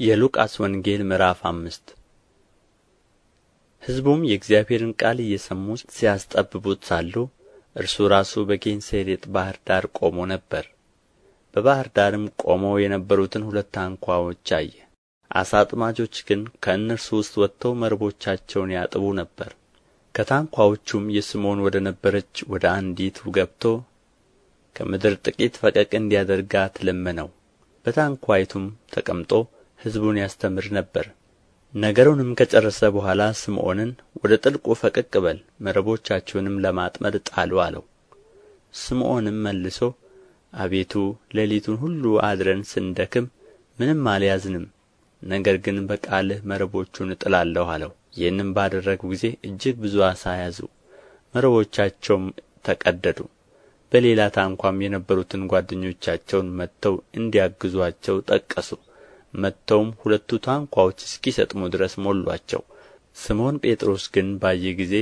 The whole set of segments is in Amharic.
የሉቃስ ወንጌል ምዕራፍ አምስት ሕዝቡም የእግዚአብሔርን ቃል እየሰሙ ሲያስጠብቡት ሳሉ እርሱ ራሱ በጌንሴሬጥ ባሕር ዳር ቆሞ ነበር። በባሕር ዳርም ቆመው የነበሩትን ሁለት ታንኳዎች አየ። ዓሣ አጥማጆች ግን ከእነርሱ ውስጥ ወጥተው መረቦቻቸውን ያጥቡ ነበር። ከታንኳዎቹም የስምዖን ወደ ነበረች ወደ አንዲቱ ገብቶ ከምድር ጥቂት ፈቀቅ እንዲያደርጋት ለመነው። በታንኳይቱም ተቀምጦ ሕዝቡን ያስተምር ነበር። ነገሩንም ከጨረሰ በኋላ ስምዖንን ወደ ጥልቁ ፈቀቅ በል መረቦቻችሁንም ለማጥመድ ጣሉ አለው። ስምዖንም መልሶ አቤቱ ሌሊቱን ሁሉ አድረን ስንደክም ምንም አልያዝንም፣ ነገር ግን በቃልህ መረቦቹን እጥላለሁ አለው። ይህንም ባደረጉ ጊዜ እጅግ ብዙ ዓሣ ያዙ፣ መረቦቻቸውም ተቀደዱ። በሌላ ታንኳም የነበሩትን ጓደኞቻቸውን መጥተው እንዲያግዙአቸው ጠቀሱ። መጥተውም ሁለቱ ታንኳዎች እስኪሰጥሙ ድረስ ሞሉአቸው። ስምዖን ጴጥሮስ ግን ባየ ጊዜ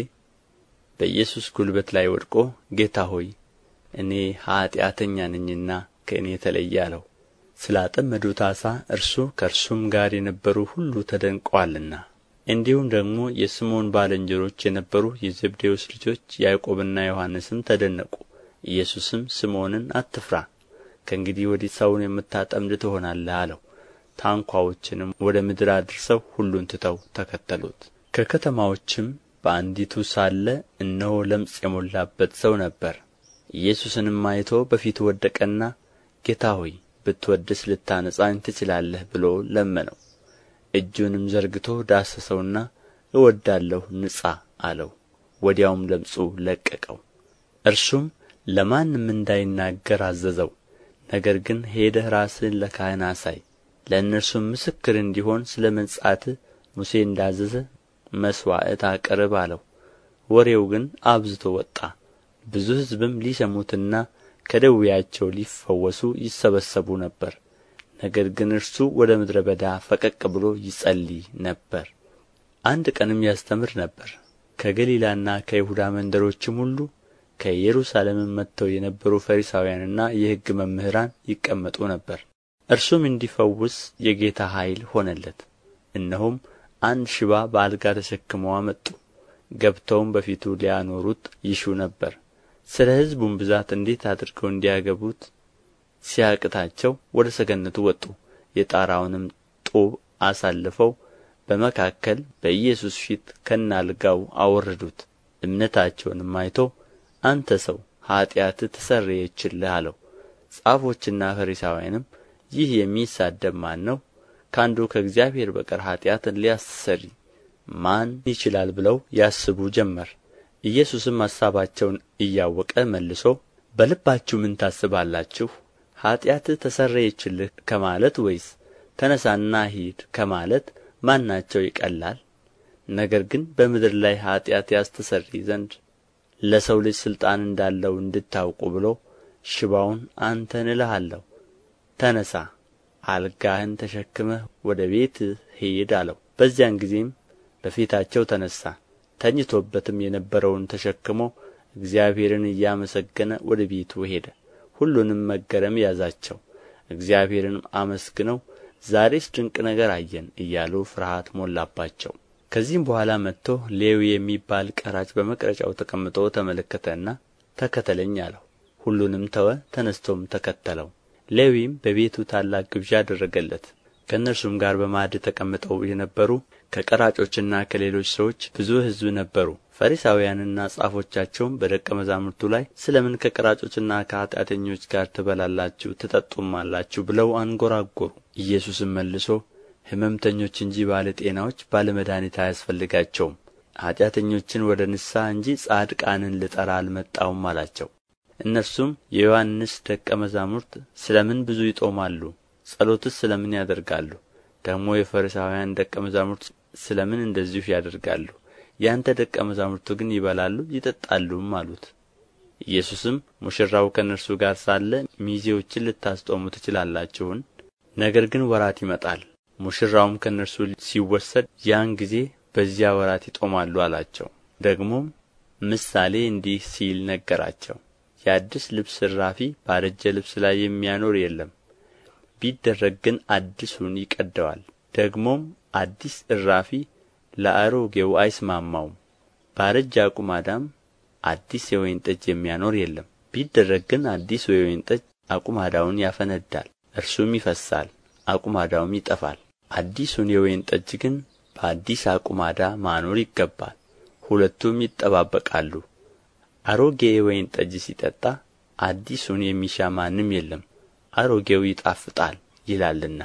በኢየሱስ ጉልበት ላይ ወድቆ ጌታ ሆይ እኔ ኃጢአተኛ ነኝና ከእኔ ተለይ አለው። ስላጠመዱት ዓሣ እርሱ ከእርሱም ጋር የነበሩ ሁሉ ተደንቀዋልና። እንዲሁም ደግሞ የስምዖን ባልንጀሮች የነበሩ የዘብዴዎስ ልጆች ያዕቆብና ዮሐንስም ተደነቁ። ኢየሱስም ስምዖንን አትፍራ፣ ከእንግዲህ ወዲህ ሰውን የምታጠምድ ትሆናለህ አለው። ታንኳዎችንም ወደ ምድር አድርሰው ሁሉን ትተው ተከተሉት። ከከተማዎችም በአንዲቱ ሳለ እነሆ ለምጽ የሞላበት ሰው ነበረ ኢየሱስንም አይቶ በፊቱ ወደቀና ጌታ ሆይ ብትወድስ ልታነጻኝ ትችላለህ ብሎ ለመነው። እጁንም ዘርግቶ ዳሰሰውና እወዳለሁ ንጻ አለው። ወዲያውም ለምጹ ለቀቀው። እርሱም ለማንም እንዳይናገር አዘዘው። ነገር ግን ሄደህ ራስህን ለካህን አሳይ ለእነርሱም ምስክር እንዲሆን ስለ መንጻትህ ሙሴ እንዳዘዘ መሥዋዕት አቅርብ አለው። ወሬው ግን አብዝቶ ወጣ። ብዙ ሕዝብም ሊሰሙትና ከደዌያቸው ሊፈወሱ ይሰበሰቡ ነበር። ነገር ግን እርሱ ወደ ምድረ በዳ ፈቀቅ ብሎ ይጸልይ ነበር። አንድ ቀንም ያስተምር ነበር። ከገሊላና ከይሁዳ መንደሮችም ሁሉ ከኢየሩሳሌምም መጥተው የነበሩ ፈሪሳውያንና የሕግ መምህራን ይቀመጡ ነበር እርሱም እንዲፈውስ የጌታ ኃይል ሆነለት። እነሆም አንድ ሽባ በአልጋ ተሸክመው አመጡ። ገብተውም በፊቱ ሊያኖሩት ይሹ ነበር። ስለ ሕዝቡም ብዛት እንዴት አድርገው እንዲያገቡት ሲያቅታቸው ወደ ሰገነቱ ወጡ። የጣራውንም ጡብ አሳልፈው በመካከል በኢየሱስ ፊት ከናልጋው አወረዱት። እምነታቸውንም አይቶ አንተ ሰው ኃጢአትህ ተሰረየችልህ አለው። ጻፎችና ፈሪሳውያንም ይህ የሚሳደብ ማን ነው? ከአንዱ ከእግዚአብሔር በቀር ኃጢአትን ሊያስተሰርይ ማን ይችላል ብለው ያስቡ ጀመር። ኢየሱስም አሳባቸውን እያወቀ መልሶ በልባችሁ ምን ታስባላችሁ? ኃጢአትህ ተሰረየችልህ ከማለት ወይስ ተነሣና ሂድ ከማለት ማናቸው ይቀላል? ነገር ግን በምድር ላይ ኃጢአት ያስተሰርይ ዘንድ ለሰው ልጅ ሥልጣን እንዳለው እንድታውቁ ብሎ ሽባውን አንተን እልሃለሁ ተነሣ አልጋህን ተሸክመህ ወደ ቤትህ ሂድ አለው። በዚያን ጊዜም በፊታቸው ተነሣ ተኝቶበትም የነበረውን ተሸክሞ እግዚአብሔርን እያመሰገነ ወደ ቤቱ ሄደ። ሁሉንም መገረም ያዛቸው እግዚአብሔርንም አመስግነው ዛሬስ ድንቅ ነገር አየን እያሉ ፍርሃት ሞላባቸው። ከዚህም በኋላ መጥቶ ሌዊ የሚባል ቀራጭ በመቅረጫው ተቀምጦ ተመለከተና ተከተለኝ አለው። ሁሉንም ተወ ተነስቶም ተከተለው ሌዊም በቤቱ ታላቅ ግብዣ አደረገለት። ከእነርሱም ጋር በማዕድ ተቀምጠው የነበሩ ከቀራጮችና ከሌሎች ሰዎች ብዙ ሕዝብ ነበሩ። ፈሪሳውያንና ጻፎቻቸውም በደቀ መዛሙርቱ ላይ ስለ ምን ከቀራጮችና ከኃጢአተኞች ጋር ትበላላችሁ ትጠጡማላችሁ ብለው አንጐራጐሩ። ኢየሱስም መልሶ ሕመምተኞች እንጂ ባለ ጤናዎች ባለ አያስፈልጋቸውም። ኃጢአተኞችን ወደ ንስሐ እንጂ ጻድቃንን ልጠራ አልመጣሁም አላቸው እነርሱም የዮሐንስ ደቀ መዛሙርት ስለ ምን ብዙ ይጦማሉ? ጸሎትስ ስለ ምን ያደርጋሉ? ደግሞ የፈሪሳውያን ደቀ መዛሙርት ስለ ምን እንደዚሁ ያደርጋሉ? የአንተ ደቀ መዛሙርቱ ግን ይበላሉ ይጠጣሉም አሉት። ኢየሱስም ሙሽራው ከእነርሱ ጋር ሳለ ሚዜዎችን ልታስጦሙ ትችላላችሁን? ነገር ግን ወራት ይመጣል። ሙሽራውም ከእነርሱ ሲወሰድ ያን ጊዜ በዚያ ወራት ይጦማሉ አላቸው። ደግሞም ምሳሌ እንዲህ ሲል ነገራቸው የአዲስ ልብስ እራፊ ባረጀ ልብስ ላይ የሚያኖር የለም። ቢደረግ ግን አዲሱን ይቀደዋል። ደግሞም አዲስ እራፊ ለአሮጌው አይስማማውም። ባረጀ አቁማዳም አዲስ የወይን ጠጅ የሚያኖር የለም። ቢደረግ ግን አዲሱ የወይን ጠጅ አቁማዳውን ያፈነዳል እርሱም ይፈሳል አቁማዳውም ይጠፋል። አዲሱን የወይን ጠጅ ግን በአዲስ አቁማዳ ማኖር ይገባል ሁለቱም ይጠባበቃሉ አሮጌ የወይን ጠጅ ሲጠጣ አዲሱን የሚሻ ማንም የለም። አሮጌው ይጣፍጣል ይላልና